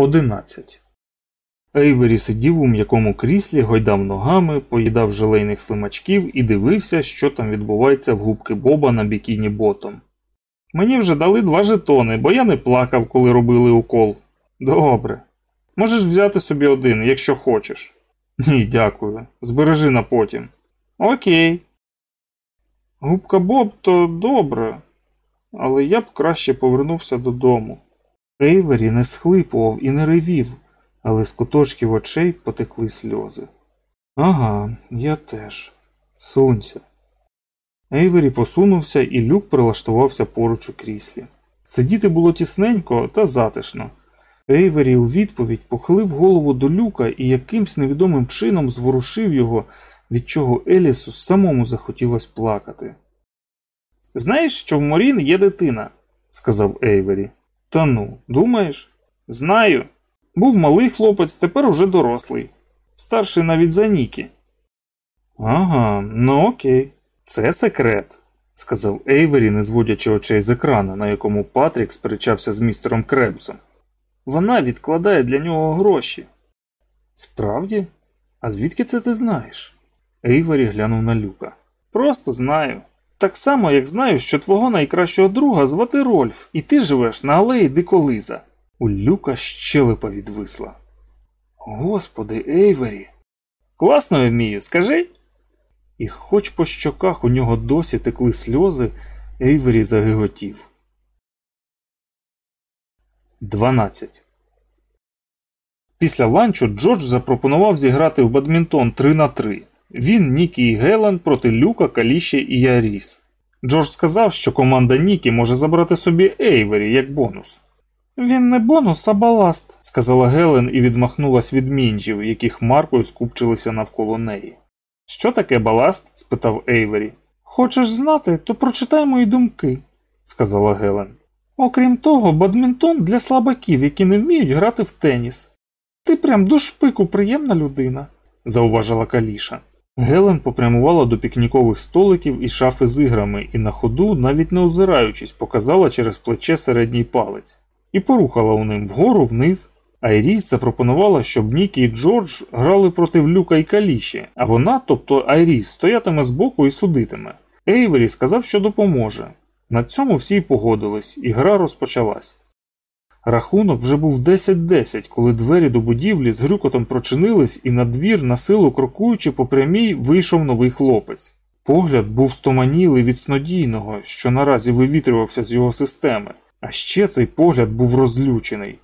11. Ейвері сидів у м'якому кріслі, гойдав ногами, поїдав желейних слимачків і дивився, що там відбувається в губки Боба на бікіні ботом. Мені вже дали два жетони, бо я не плакав, коли робили укол. Добре. Можеш взяти собі один, якщо хочеш. Ні, дякую. Збережи на потім. Окей. Губка Боб то добре, але я б краще повернувся додому. Ейвері не схлипував і не ревів, але з куточків очей потекли сльози. Ага, я теж. Сунься. Ейвері посунувся, і Люк прилаштувався поруч у кріслі. Сидіти було тісненько та затишно. Ейвері у відповідь похилив голову до Люка і якимсь невідомим чином зворушив його, від чого Еллісу самому захотілось плакати. Знаєш, що в Морін є дитина, сказав Ейвері. Та ну, думаєш? Знаю. Був малий хлопець, тепер уже дорослий. Старший навіть за Нікі. Ага, ну окей. Це секрет, сказав Ейвері, не зводячи очей з екрана, на якому Патрік сперечався з містером Кребсом. Вона відкладає для нього гроші. Справді? А звідки це ти знаєш? Ейвері глянув на люка. Просто знаю. Так само, як знаю, що твого найкращого друга звати Рольф, і ти живеш на алеї Диколиза. У люка щелепа відвисла. Господи, Ейвері. Класно вмію, скажи. І хоч по щоках у нього досі текли сльози, Ейвері загиготів. 12. Після ланчу Джордж запропонував зіграти в бадмінтон 3 на 3. Він, Нікі і Гелен проти Люка, Каліші і Айріс. Джордж сказав, що команда Нікі може забрати собі Ейвері як бонус. Він не бонус, а баласт, сказала Гелен і відмахнулась від мінджів, які хмаркою скупчилися навколо неї. Що таке баласт? спитав Ейвері. Хочеш знати, то прочитай мої думки, сказала Гелен. Окрім того, бадмінтон для слабаків, які не вміють грати в теніс. Ти прям до шпику приємна людина, зауважила Каліша. Гелен попрямувала до пікнікових столиків і шафи з іграми і на ходу, навіть не озираючись, показала через плече середній палець і порухала у ним вгору вниз. Айріс запропонувала, щоб Нікі і Джордж грали проти Люка і Каліші, а вона, тобто Айріс, стоятиме збоку і судитиме. Ейвері сказав, що допоможе. На цьому всі погодились, і гра розпочалась. Рахунок вже був 10-10, коли двері до будівлі з грюкотом прочинились, і на двір, на силу крокуючи по прямій, вийшов новий хлопець. Погляд був стоманілий від снодійного, що наразі вивітрювався з його системи, а ще цей погляд був розлючений.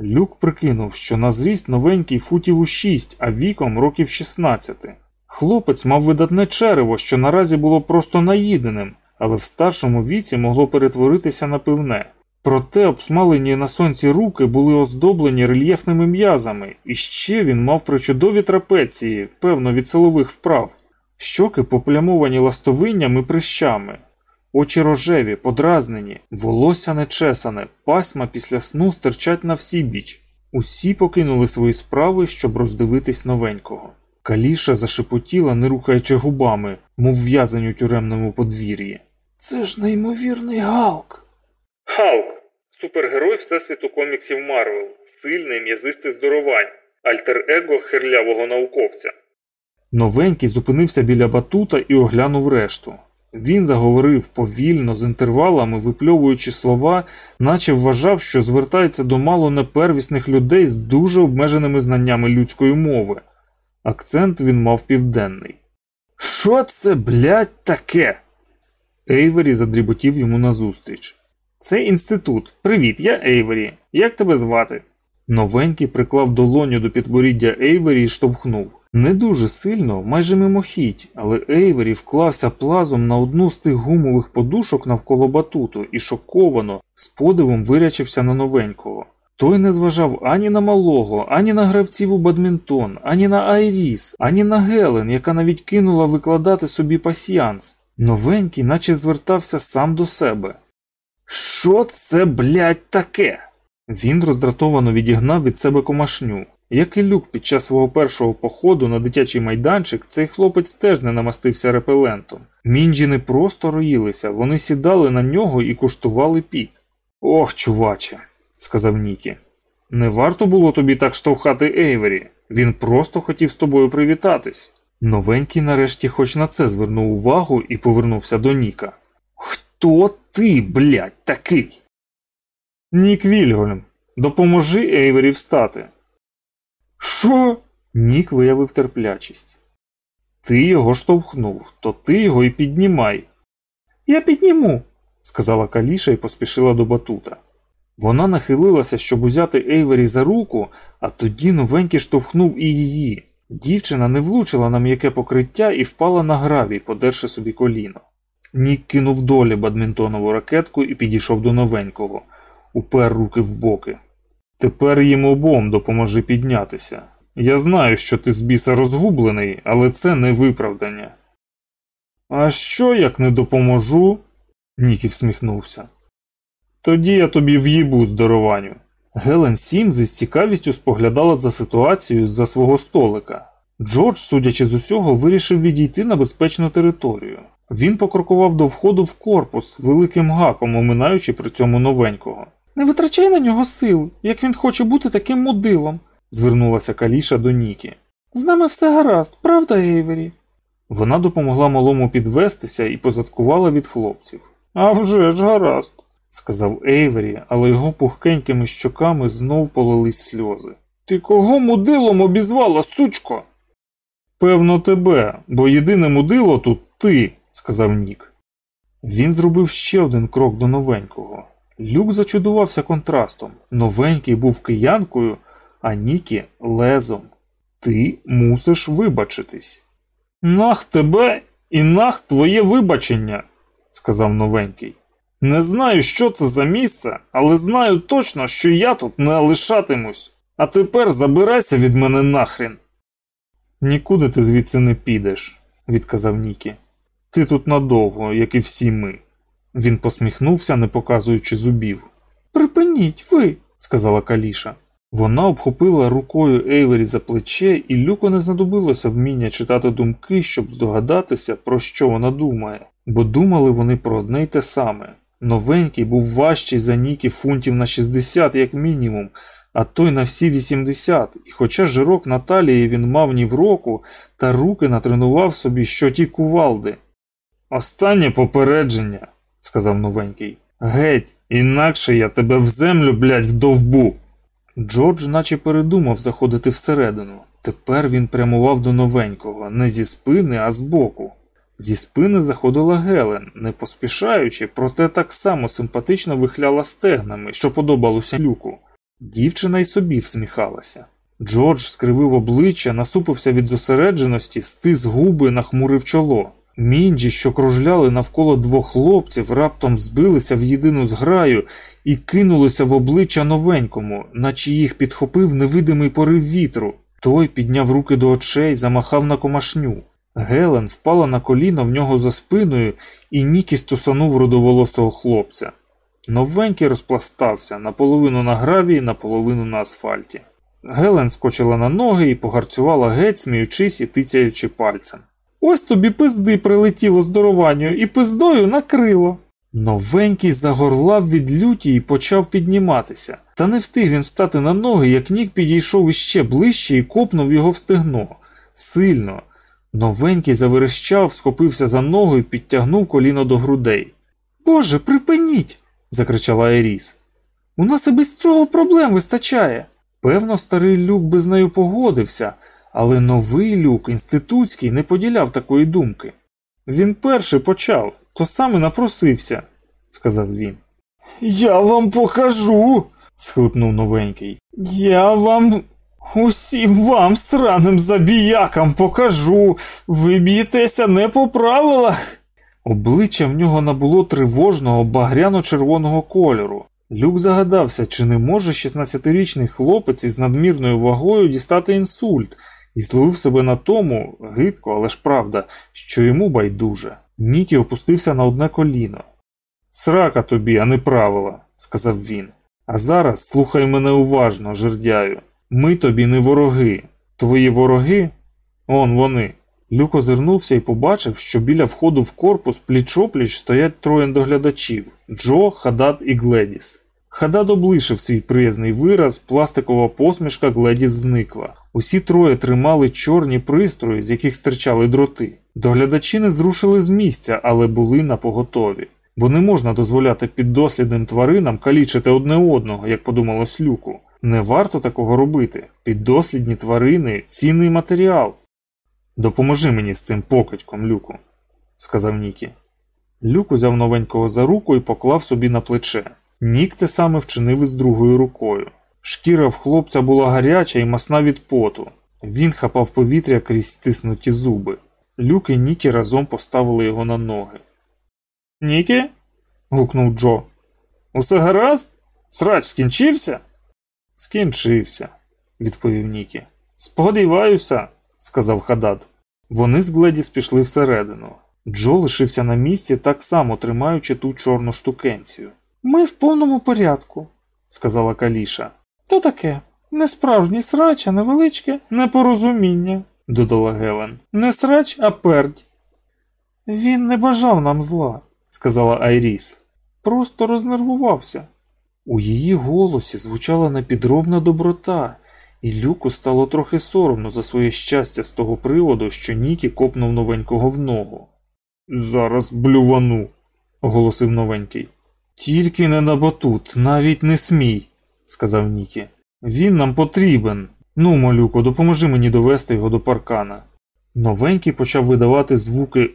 Люк прикинув, що на зріст новенький футів у 6, а віком років 16. Хлопець мав видатне черево, що наразі було просто наїденим, але в старшому віці могло перетворитися на пивне. Проте обсмалені на сонці руки були оздоблені рельєфними м'язами, і ще він мав причудові трапеції, певно, від силових вправ, щоки поплямовані ластовинням і прищами, очі рожеві, подразнені, волосся нечесане, пасьма після сну стирчать на всі біч. Усі покинули свої справи, щоб роздивитись новенького. Каліша зашепотіла, не рухаючи губами, мов в'язень у тюремному подвір'ї. Це ж неймовірний Галк. Халк супергерой Всесвіту коміксів Марвел, сильний м'язистий здоровань, альтер-его хирлявого науковця. Новенький зупинився біля батута і оглянув решту. Він заговорив повільно, з інтервалами, випльовуючи слова, наче вважав, що звертається до мало не первісних людей з дуже обмеженими знаннями людської мови. Акцент він мав південний. Що це, блядь, таке? Ейвері задріботів йому назустріч. Це інститут. Привіт, я Ейвері. Як тебе звати? Новенький приклав долоню до підборіддя Ейвері і штовхнув. Не дуже сильно, майже мимохідь, але Ейвері вклався плазом на одну з тих гумових подушок навколо батуту і шоковано, з подивом вирячився на новенького. Той не зважав ані на малого, ані на гравців у бадмінтон, ані на Айріс, ані на Гелен, яка навіть кинула викладати собі пасіянс. Новенький, наче звертався сам до себе. Що це, блядь, таке? Він роздратовано відігнав від себе комашню. Як і Люк під час свого першого походу на дитячий майданчик, цей хлопець теж не намастився репелентом. Мінджі не просто роїлися, вони сідали на нього і куштували піт. Ох, чуваче, сказав Нікі. Не варто було тобі так штовхати Ейвері. Він просто хотів з тобою привітатись. Новенький нарешті хоч на це звернув увагу і повернувся до Ніка. Хто ти, блядь, такий? Нік Вільгольм, допоможи Ейвері встати. Що? Нік виявив терплячість. Ти його штовхнув, то ти його і піднімай. Я підніму, сказала Каліша і поспішила до батута. Вона нахилилася, щоб узяти Ейвері за руку, а тоді новенький штовхнув і її. Дівчина не влучила на м'яке покриття і впала на гравій, подерши собі коліно. Нік кинув долі бадмінтонову ракетку і підійшов до новенького, упер руки в боки. Тепер їм обом допоможи піднятися. Я знаю, що ти з біса розгублений, але це не виправдання. А що, як не допоможу? Нікі всміхнувся. Тоді я тобі в'їбу здорованню. Гелен Сім зі цікавістю споглядала за ситуацією з за свого столика. Джордж, судячи з усього, вирішив відійти на безпечну територію. Він покрокував до входу в корпус великим гаком, оминаючи при цьому новенького. Не витрачай на нього сил, як він хоче бути таким мудилом, звернулася Каліша до Нікі. З нами все гаразд, правда, Ейвері? Вона допомогла малому підвестися і позадкувала від хлопців. «А вже ж гаразд, сказав Ейвері, але його пухкенькими щоками знов полились сльози. Ти кого мудилом обізвала, сучко? Певно, тебе, бо єдине мудило тут ти, сказав Нік. Він зробив ще один крок до новенького. Люк зачудувався контрастом. Новенький був киянкою, а Нікі лезом. Ти мусиш вибачитись. Нах тебе і нах твоє вибачення, сказав новенький. Не знаю, що це за місце, але знаю точно, що я тут не лишатимусь. А тепер забирайся від мене нахрін. Нікуди ти звідси не підеш, відказав Нікі. Ти тут надовго, як і всі ми. Він посміхнувся, не показуючи зубів. Припиніть ви, сказала Каліша. Вона обхопила рукою Ейвері за плече, і Люку не знадобилося вміння читати думки, щоб здогадатися, про що вона думає, бо думали вони про одне й те саме. Новенький був важчий за Нікі фунтів на 60, як мінімум, а той на всі 80, і хоча жирок на талії він мав ні в року, та руки натренував собі що ті кувалди. Останнє попередження, сказав новенький. Геть, інакше я тебе в землю, блядь, вдовбу. Джордж наче передумав заходити всередину. Тепер він прямував до новенького, не зі спини, а з боку. Зі спини заходила Гелен, не поспішаючи, проте так само симпатично вихляла стегнами, що подобалося люку. Дівчина й собі всміхалася. Джордж скривив обличчя, насупився від зосередженості, стис губи, нахмурив чоло. Мінджі, що кружляли навколо двох хлопців, раптом збилися в єдину зграю і кинулися в обличчя новенькому, наче їх підхопив невидимий порив вітру. Той підняв руки до очей, замахав на комашню. Гелен впала на коліно в нього за спиною і Нікі стосанув родоволосого хлопця. Новенький розпластався наполовину на гравії, наполовину на асфальті. Гелен скочила на ноги і погарцювала геть, сміючись і тицяючи пальцем. Ось тобі пизди прилетіло здорованню і пиздою накрило. Новенький загорлав від люті і почав підніматися, та не встиг він встати на ноги, як нік підійшов іще ближче і копнув його в стегно. Сильно. Новенький заверещав, схопився за ногу і підтягнув коліно до грудей. Боже, припиніть! закричала Еріс. У нас і без цього проблем вистачає. Певно, старий люк би з нею погодився, але новий люк, інститутський, не поділяв такої думки. Він перший почав, то саме напросився, сказав він. Я вам покажу, схлипнув новенький. Я вам усім вам, сраним забіякам, покажу. Ви б'єтеся не по правилах. Обличчя в нього набуло тривожного багряно-червоного кольору. Люк загадався, чи не може 16-річний хлопець із надмірною вагою дістати інсульт, і зловив себе на тому, гидко, але ж правда, що йому байдуже. Нікі опустився на одне коліно. Срака тобі, а не правила, сказав він. А зараз слухай мене уважно, жердяю. Ми тобі не вороги. Твої вороги? Он вони. Люк озирнувся і побачив, що біля входу в корпус пліч-опліч стоять троє доглядачів Джо, Хадат і Гледіс. Хадад облишив свій приязний вираз, пластикова посмішка Гледіс зникла. Усі троє тримали чорні пристрої, з яких стирчали дроти. Доглядачі не зрушили з місця, але були на поготові. Бо не можна дозволяти піддослідним тваринам калічити одне одного, як подумалось люку. Не варто такого робити. Піддослідні тварини цінний матеріал. Допоможи мені з цим покидьком, Люку, сказав Нікі. Люк узяв новенького за руку і поклав собі на плече. Нік те саме вчинив із другою рукою. Шкіра в хлопця була гаряча і масна від поту. Він хапав повітря крізь стиснуті зуби. Люк і Нікі разом поставили його на ноги. Нікі? гукнув Джо. Усе гаразд? Срач скінчився? Скінчився, відповів Нікі. Сподіваюся, сказав Хадад. Вони з Гледіс пішли всередину. Джо лишився на місці, так само тримаючи ту чорну штукенцію. Ми в повному порядку, сказала Каліша. То таке. Не справжній срач, а невеличке непорозуміння, додала Гелен. Не срач, а пердь. Він не бажав нам зла, сказала Айріс. Просто рознервувався. У її голосі звучала непідробна доброта, і Люку стало трохи соромно за своє щастя з того приводу, що Нікі копнув новенького в ногу. Зараз блювану, оголосив новенький. Тільки не на батут, навіть не смій, сказав Нікі. Він нам потрібен. Ну, малюко, допоможи мені довести його до паркана. Новенький почав видавати звуки.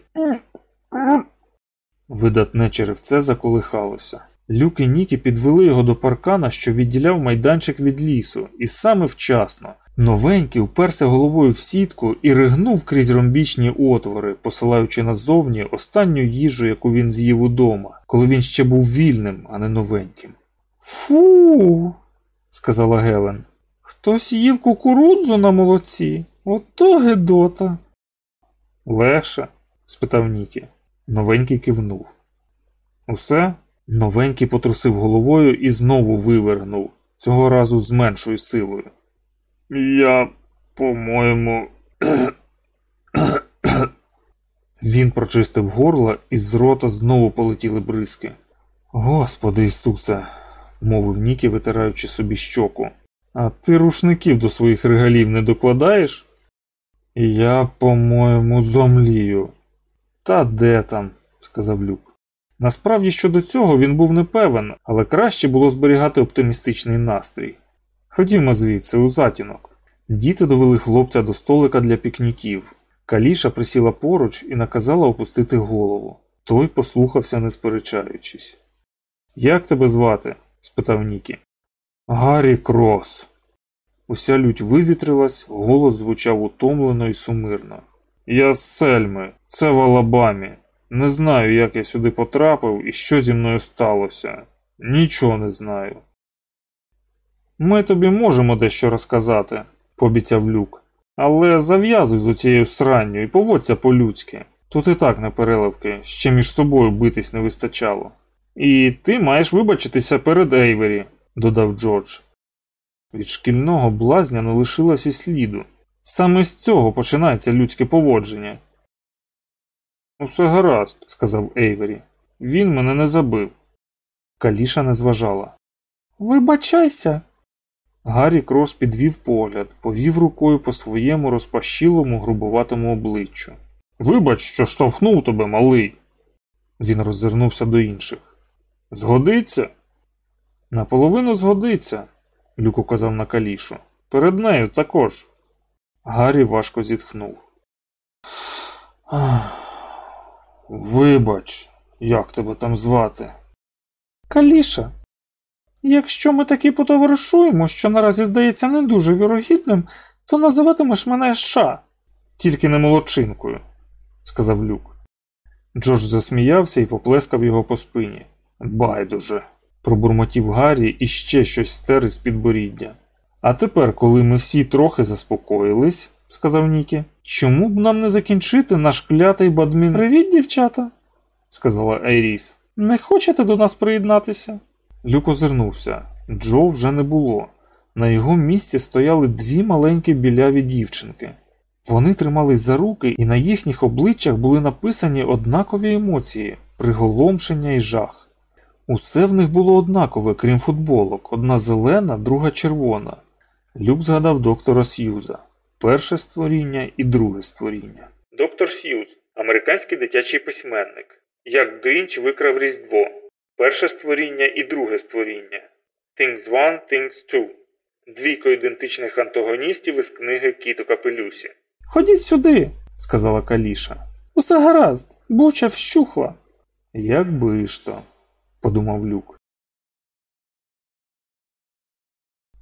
Видатне черевце заколихалося. Люк і Нікі підвели його до паркана, що відділяв майданчик від лісу, і саме вчасно. Новенький вперся головою в сітку і ригнув крізь ромбічні отвори, посилаючи назовні останню їжу, яку він з'їв удома, коли він ще був вільним, а не новеньким. Фу, сказала Гелен. Хтось їв кукурудзу на молоці. Ото Гедота. Легше? спитав Нікі. Новенький кивнув. Усе? Новенький потрусив головою і знову вивергнув, цього разу з меншою силою. Я, по-моєму. Він прочистив горло, і з рота знову полетіли бризки. Господи Ісусе, мовив Нікі, витираючи собі щоку. А ти рушників до своїх регалів не докладаєш? Я, по-моєму, зомлію. Та де там, сказав Люк. Насправді щодо цього він був не певен, але краще було зберігати оптимістичний настрій. Ходімо звідси, у затінок. Діти довели хлопця до столика для пікніків. Каліша присіла поруч і наказала опустити голову. Той послухався, не сперечаючись. Як тебе звати? спитав Нікі. Гаррі Крос. Уся лють вивітрилась, голос звучав утомлено і сумирно. Я з Сельми, це в Алабамі. Не знаю, як я сюди потрапив і що зі мною сталося. Нічого не знаю. Ми тобі можемо дещо розказати, пообіцяв люк. Але зав'язуй з оцією сранню і поводься по-людськи. Тут і так не переливки, ще між собою битись не вистачало. І ти маєш вибачитися перед Ейвері, додав Джордж. Від шкільного блазня не лишилось і сліду. Саме з цього починається людське поводження. Усе гаразд, сказав Ейвері. Він мене не забив. Каліша не зважала. Вибачайся. Гаррі Крос підвів погляд, повів рукою по своєму розпашілому грубуватому обличчю. Вибач, що штовхнув тебе, малий. Він роззирнувся до інших. Згодиться? Наполовину згодиться, Люк указав на калішу. Перед нею також. Гаррі важко зітхнув. Вибач, як тебе там звати? Каліша. Якщо ми таки потоваришуємо, що наразі здається не дуже вірогідним, то називатимеш мене Ша, тільки не молодчинкою, сказав Люк. Джордж засміявся і поплескав його по спині. Байдуже, пробурмотів Гаррі і ще щось стер із підборіддя. А тепер, коли ми всі трохи заспокоїлись, сказав Нікі, чому б нам не закінчити наш клятий бадмін? Привіт, дівчата, сказала Айріс. Не хочете до нас приєднатися? Люк озирнувся. Джо вже не було. На його місці стояли дві маленькі біляві дівчинки. Вони тримались за руки, і на їхніх обличчях були написані однакові емоції приголомшення і жах. Усе в них було однакове, крім футболок, одна зелена, друга червона. Люк згадав доктора Сьюза перше створіння і друге створіння. Доктор Сьюз американський дитячий письменник. Як Грінч викрав Різдво. Перше створіння і друге створіння. Things One, Things Two. Двійко ідентичних антагоністів із книги Кіто капелюсі. Ходіть сюди, сказала Каліша. Усе гаразд, буча вщухла. Якби ж то, подумав Люк.